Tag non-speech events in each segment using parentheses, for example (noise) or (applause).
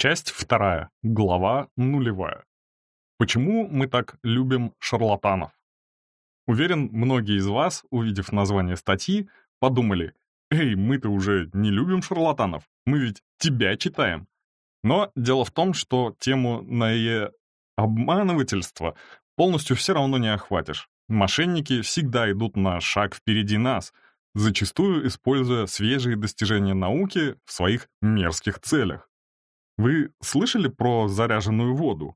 Часть вторая, глава нулевая. Почему мы так любим шарлатанов? Уверен, многие из вас, увидев название статьи, подумали, «Эй, мы-то уже не любим шарлатанов, мы ведь тебя читаем». Но дело в том, что тему на обманывательство полностью все равно не охватишь. Мошенники всегда идут на шаг впереди нас, зачастую используя свежие достижения науки в своих мерзких целях. Вы слышали про заряженную воду?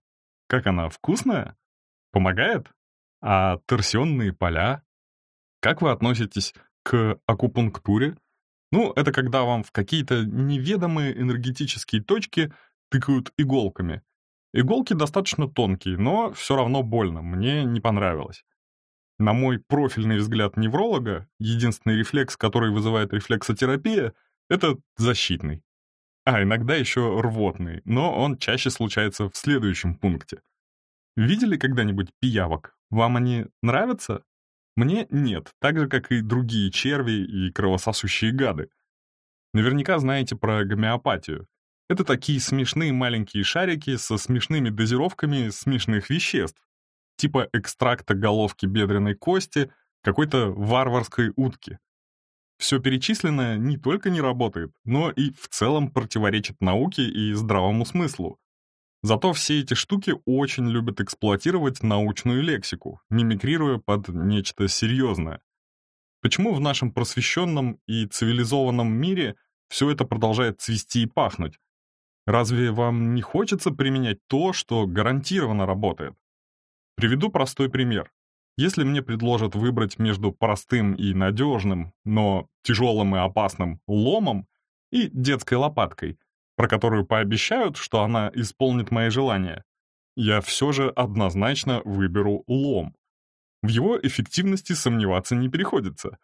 Как она, вкусная? Помогает? А торсионные поля? Как вы относитесь к акупунктуре? Ну, это когда вам в какие-то неведомые энергетические точки тыкают иголками. Иголки достаточно тонкие, но все равно больно, мне не понравилось. На мой профильный взгляд невролога, единственный рефлекс, который вызывает рефлексотерапия, это защитный. А иногда еще рвотный, но он чаще случается в следующем пункте. Видели когда-нибудь пиявок? Вам они нравятся? Мне нет, так же, как и другие черви и кровососущие гады. Наверняка знаете про гомеопатию. Это такие смешные маленькие шарики со смешными дозировками смешных веществ, типа экстракта головки бедренной кости, какой-то варварской утки. Все перечисленное не только не работает, но и в целом противоречит науке и здравому смыслу. Зато все эти штуки очень любят эксплуатировать научную лексику, мимикрируя под нечто серьезное. Почему в нашем просвещенном и цивилизованном мире все это продолжает цвести и пахнуть? Разве вам не хочется применять то, что гарантированно работает? Приведу простой пример. Если мне предложат выбрать между простым и надежным, но тяжелым и опасным ломом и детской лопаткой, про которую пообещают, что она исполнит мои желания, я все же однозначно выберу лом. В его эффективности сомневаться не приходится.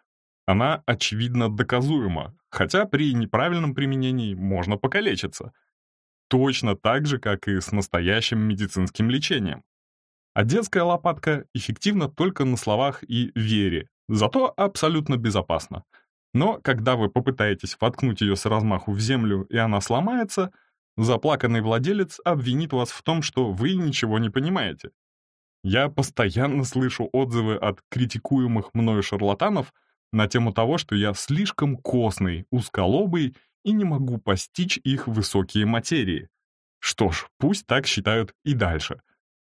Она очевидно доказуема, хотя при неправильном применении можно покалечиться. Точно так же, как и с настоящим медицинским лечением. А детская лопатка эффективна только на словах и вере, зато абсолютно безопасна. Но когда вы попытаетесь воткнуть ее с размаху в землю, и она сломается, заплаканный владелец обвинит вас в том, что вы ничего не понимаете. Я постоянно слышу отзывы от критикуемых мною шарлатанов на тему того, что я слишком костный, узколобый и не могу постичь их высокие материи. Что ж, пусть так считают и дальше.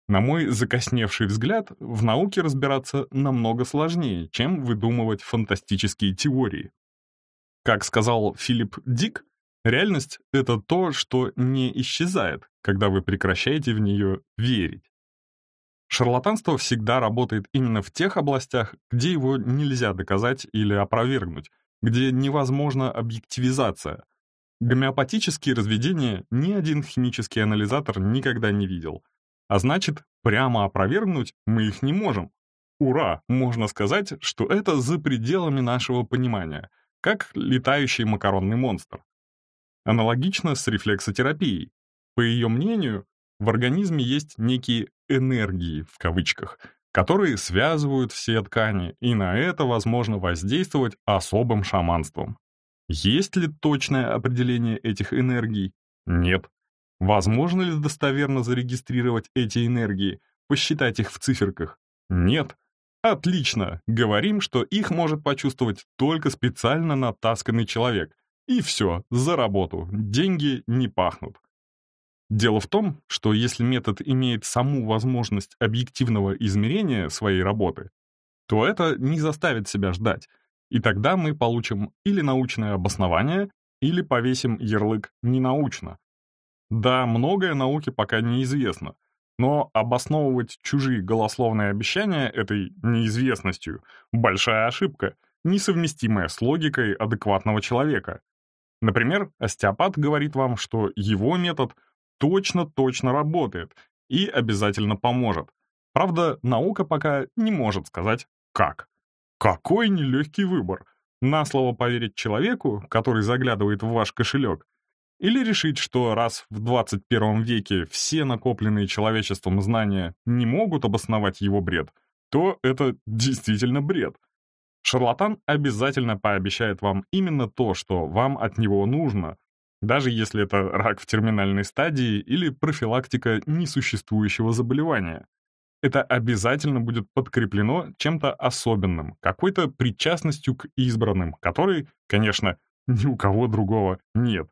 На мой закосневший взгляд, в науке разбираться намного сложнее, чем выдумывать фантастические теории. Как сказал Филипп Дик, реальность — это то, что не исчезает, когда вы прекращаете в нее верить. Шарлатанство всегда работает именно в тех областях, где его нельзя доказать или опровергнуть, где невозможна объективизация. Гомеопатические разведения ни один химический анализатор никогда не видел — а значит, прямо опровергнуть мы их не можем. Ура! Можно сказать, что это за пределами нашего понимания, как летающий макаронный монстр. Аналогично с рефлексотерапией. По ее мнению, в организме есть некие «энергии» в кавычках, которые связывают все ткани, и на это возможно воздействовать особым шаманством. Есть ли точное определение этих энергий? Нет. Возможно ли достоверно зарегистрировать эти энергии, посчитать их в циферках? Нет. Отлично, говорим, что их может почувствовать только специально натасканный человек. И все, за работу, деньги не пахнут. Дело в том, что если метод имеет саму возможность объективного измерения своей работы, то это не заставит себя ждать, и тогда мы получим или научное обоснование, или повесим ярлык «ненаучно», да, многое науке пока неизвестно, но обосновывать чужие голословные обещания этой неизвестностью — большая ошибка, несовместимая с логикой адекватного человека. Например, остеопат говорит вам, что его метод точно-точно работает и обязательно поможет. Правда, наука пока не может сказать «как». Какой нелегкий выбор. На слово поверить человеку, который заглядывает в ваш кошелек, или решить, что раз в 21 веке все накопленные человечеством знания не могут обосновать его бред, то это действительно бред. Шарлатан обязательно пообещает вам именно то, что вам от него нужно, даже если это рак в терминальной стадии или профилактика несуществующего заболевания. Это обязательно будет подкреплено чем-то особенным, какой-то причастностью к избранным, которой, конечно, ни у кого другого нет.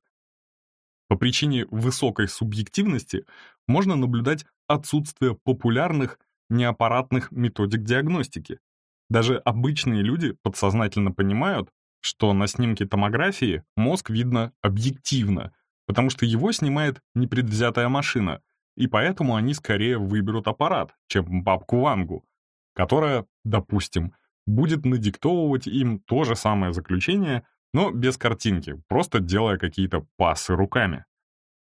По причине высокой субъективности можно наблюдать отсутствие популярных неаппаратных методик диагностики. Даже обычные люди подсознательно понимают, что на снимке томографии мозг видно объективно, потому что его снимает непредвзятая машина, и поэтому они скорее выберут аппарат, чем бабку Вангу, которая, допустим, будет надиктовывать им то же самое заключение, но без картинки, просто делая какие-то пасы руками.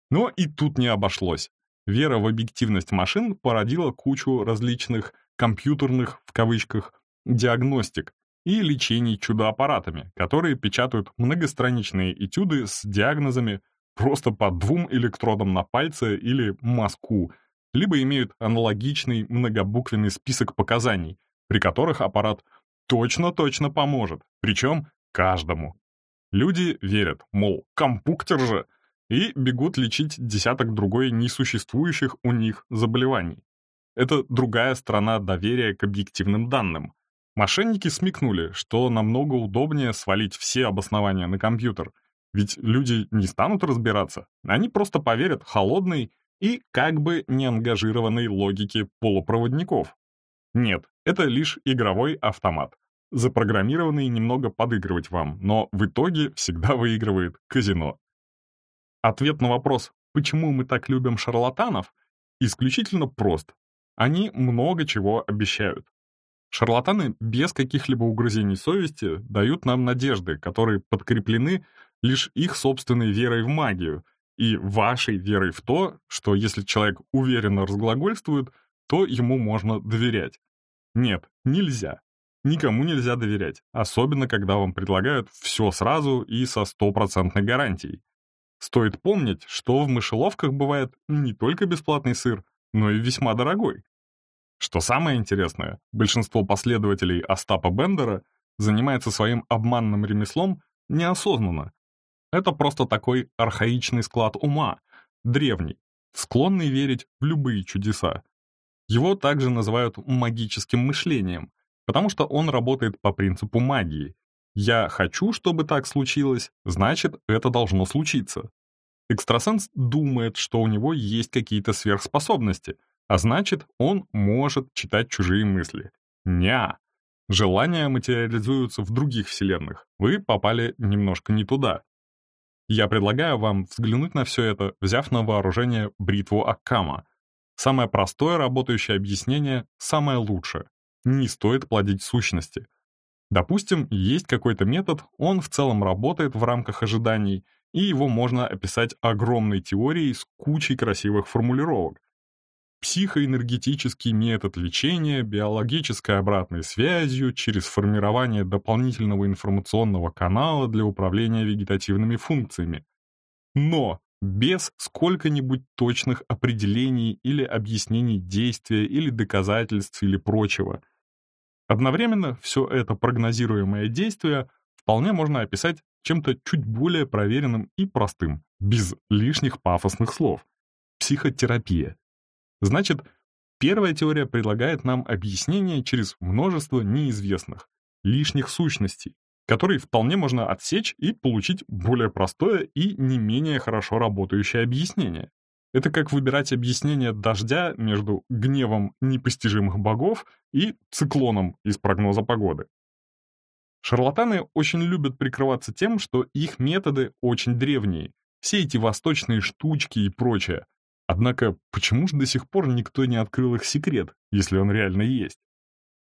Но и тут не обошлось. Вера в объективность машин породила кучу различных «компьютерных» в кавычках диагностик и лечений чудо-аппаратами, которые печатают многостраничные этюды с диагнозами просто по двум электродам на пальце или мазку, либо имеют аналогичный многобуквенный список показаний, при которых аппарат точно-точно поможет, причем каждому. Люди верят, мол, компуктер же, и бегут лечить десяток другой несуществующих у них заболеваний. Это другая сторона доверия к объективным данным. Мошенники смекнули, что намного удобнее свалить все обоснования на компьютер, ведь люди не станут разбираться, они просто поверят холодной и как бы неангажированной логике полупроводников. Нет, это лишь игровой автомат запрограммированный немного подыгрывать вам, но в итоге всегда (laughs) выигрывает казино. Ответ на вопрос, почему мы так любим шарлатанов, исключительно прост. Они много чего обещают. Шарлатаны без каких-либо угрызений совести дают нам надежды, которые подкреплены лишь их собственной верой в магию и вашей верой в то, что если человек уверенно разглагольствует, то ему можно доверять. Нет, нельзя. Никому нельзя доверять, особенно когда вам предлагают все сразу и со стопроцентной гарантией. Стоит помнить, что в мышеловках бывает не только бесплатный сыр, но и весьма дорогой. Что самое интересное, большинство последователей Остапа Бендера занимается своим обманным ремеслом неосознанно. Это просто такой архаичный склад ума, древний, склонный верить в любые чудеса. Его также называют магическим мышлением, потому что он работает по принципу магии. Я хочу, чтобы так случилось, значит, это должно случиться. Экстрасенс думает, что у него есть какие-то сверхспособности, а значит, он может читать чужие мысли. Ня. Желания материализуются в других вселенных. Вы попали немножко не туда. Я предлагаю вам взглянуть на все это, взяв на вооружение бритву Аккама. Самое простое работающее объяснение — самое лучшее не стоит плодить сущности. Допустим, есть какой-то метод, он в целом работает в рамках ожиданий, и его можно описать огромной теорией с кучей красивых формулировок. Психоэнергетический метод лечения биологической обратной связью через формирование дополнительного информационного канала для управления вегетативными функциями. Но без сколько-нибудь точных определений или объяснений действия или доказательств или прочего. Одновременно все это прогнозируемое действие вполне можно описать чем-то чуть более проверенным и простым, без лишних пафосных слов. Психотерапия. Значит, первая теория предлагает нам объяснение через множество неизвестных, лишних сущностей, которые вполне можно отсечь и получить более простое и не менее хорошо работающее объяснение. Это как выбирать объяснение дождя между гневом непостижимых богов и циклоном из прогноза погоды. Шарлатаны очень любят прикрываться тем, что их методы очень древние, все эти восточные штучки и прочее. Однако, почему же до сих пор никто не открыл их секрет, если он реально есть?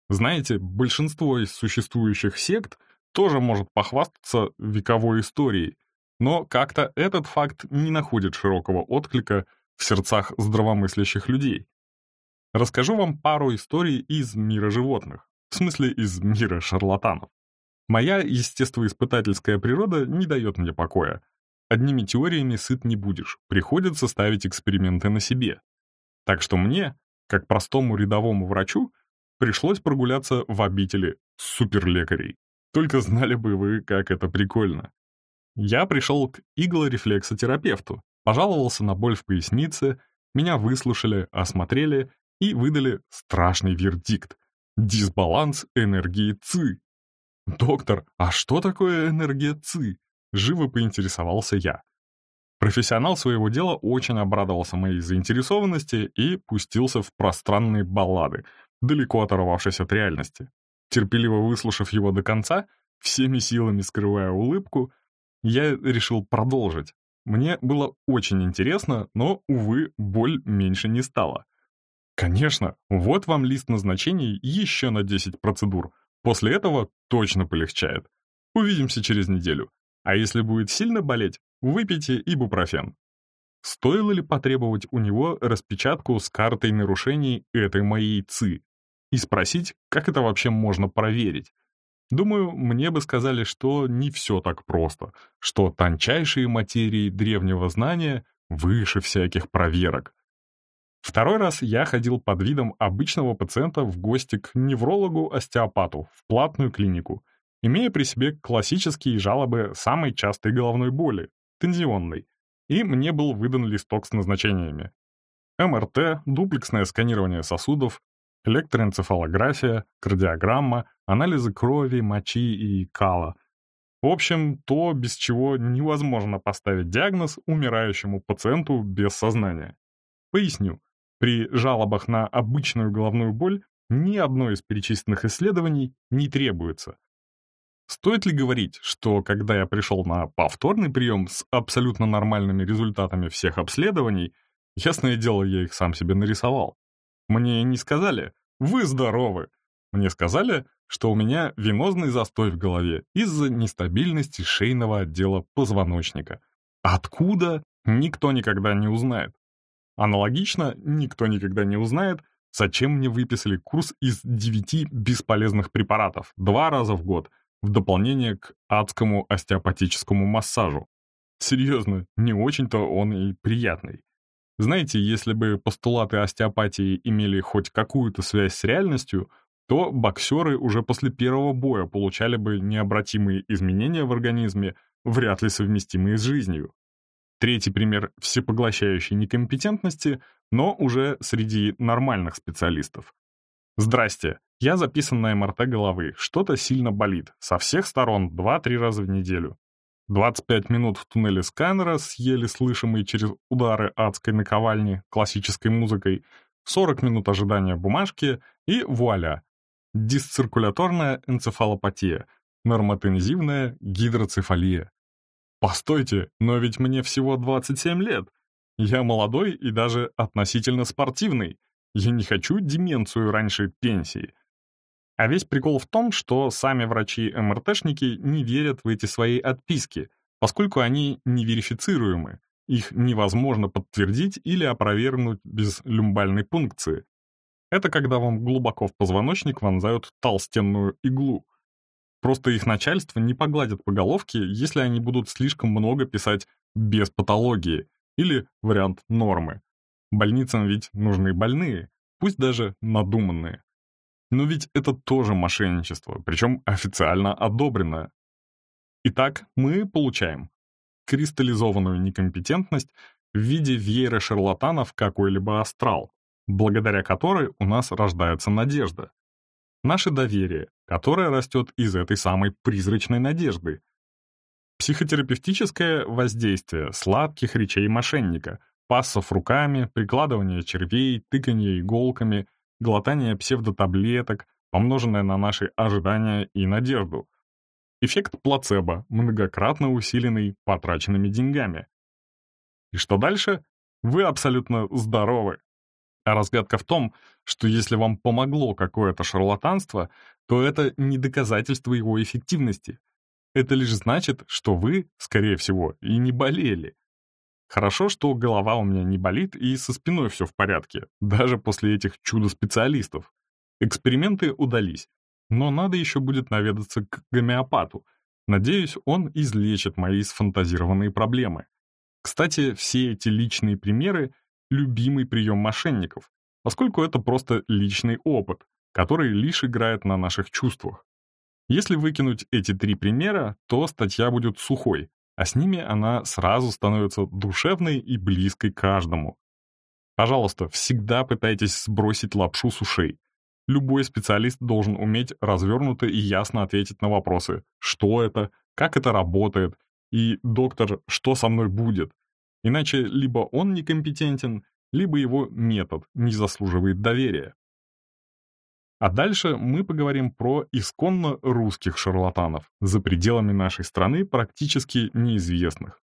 Знаете, большинство из существующих сект тоже может похвастаться вековой историей, но как-то этот факт не находит широкого отклика в сердцах здравомыслящих людей. Расскажу вам пару историй из мира животных, в смысле из мира шарлатанов. Моя естествоиспытательская природа не дает мне покоя. Одними теориями сыт не будешь, приходится ставить эксперименты на себе. Так что мне, как простому рядовому врачу, пришлось прогуляться в обители суперлекарей. Только знали бы вы, как это прикольно. Я пришел к иглорефлексотерапевту, пожаловался на боль в пояснице, меня выслушали, осмотрели и выдали страшный вердикт — дисбаланс энергии ЦИ. «Доктор, а что такое энергия ЦИ?» — живо поинтересовался я. Профессионал своего дела очень обрадовался моей заинтересованности и пустился в пространные баллады, далеко оторвавшись от реальности. Терпеливо выслушав его до конца, всеми силами скрывая улыбку, я решил продолжить. Мне было очень интересно, но, увы, боль меньше не стала. Конечно, вот вам лист назначений еще на 10 процедур. После этого точно полегчает. Увидимся через неделю. А если будет сильно болеть, Выпейте ибупрофен. Стоило ли потребовать у него распечатку с картой нарушений этой моей ЦИ и спросить, как это вообще можно проверить? Думаю, мне бы сказали, что не все так просто, что тончайшие материи древнего знания выше всяких проверок. Второй раз я ходил под видом обычного пациента в гости к неврологу-остеопату в платную клинику, имея при себе классические жалобы самой частой головной боли, тензионный, и мне был выдан листок с назначениями. МРТ, дуплексное сканирование сосудов, электроэнцефалография, кардиограмма, анализы крови, мочи и кала. В общем, то, без чего невозможно поставить диагноз умирающему пациенту без сознания. Поясню. При жалобах на обычную головную боль ни одно из перечисленных исследований не требуется, Стоит ли говорить, что когда я пришел на повторный прием с абсолютно нормальными результатами всех обследований, ясное дело, я их сам себе нарисовал. Мне не сказали «Вы здоровы!» Мне сказали, что у меня венозный застой в голове из-за нестабильности шейного отдела позвоночника. Откуда? Никто никогда не узнает. Аналогично, никто никогда не узнает, зачем мне выписали курс из девяти бесполезных препаратов два раза в год — в дополнение к адскому остеопатическому массажу. Серьезно, не очень-то он и приятный. Знаете, если бы постулаты остеопатии имели хоть какую-то связь с реальностью, то боксеры уже после первого боя получали бы необратимые изменения в организме, вряд ли совместимые с жизнью. Третий пример всепоглощающей некомпетентности, но уже среди нормальных специалистов. Здрасте, я записан на МРТ головы, что-то сильно болит, со всех сторон, 2-3 раза в неделю. 25 минут в туннеле сканера с еле слышимой через удары адской наковальни классической музыкой, 40 минут ожидания бумажки и вуаля. Дисциркуляторная энцефалопатия, нормотензивная гидроцефалия. Постойте, но ведь мне всего 27 лет. Я молодой и даже относительно спортивный. Я не хочу деменцию раньше пенсии. А весь прикол в том, что сами врачи-МРТшники не верят в эти свои отписки, поскольку они неверифицируемы, их невозможно подтвердить или опровергнуть без люмбальной пункции. Это когда вам глубоко в позвоночник вонзают толстенную иглу. Просто их начальство не погладит по головке, если они будут слишком много писать без патологии или вариант нормы. Больницам ведь нужны больные, пусть даже надуманные. Но ведь это тоже мошенничество, причем официально одобренное. Итак, мы получаем кристаллизованную некомпетентность в виде веера шарлатанов какой-либо астрал, благодаря которой у нас рождается надежда. Наше доверие, которое растет из этой самой призрачной надежды. Психотерапевтическое воздействие сладких речей мошенника, пассов руками, прикладывание червей, тыканье иголками — глотание псевдотаблеток, помноженное на наши ожидания и надежду. Эффект плацебо, многократно усиленный потраченными деньгами. И что дальше? Вы абсолютно здоровы. А разгадка в том, что если вам помогло какое-то шарлатанство, то это не доказательство его эффективности. Это лишь значит, что вы, скорее всего, и не болели. Хорошо, что голова у меня не болит и со спиной все в порядке, даже после этих чудо-специалистов. Эксперименты удались, но надо еще будет наведаться к гомеопату. Надеюсь, он излечит мои сфантазированные проблемы. Кстати, все эти личные примеры — любимый прием мошенников, поскольку это просто личный опыт, который лишь играет на наших чувствах. Если выкинуть эти три примера, то статья будет сухой, а с ними она сразу становится душевной и близкой каждому. Пожалуйста, всегда пытайтесь сбросить лапшу с ушей. Любой специалист должен уметь развернуто и ясно ответить на вопросы «что это?», «как это работает?» и «доктор, что со мной будет?». Иначе либо он некомпетентен, либо его метод не заслуживает доверия. А дальше мы поговорим про исконно русских шарлатанов, за пределами нашей страны практически неизвестных.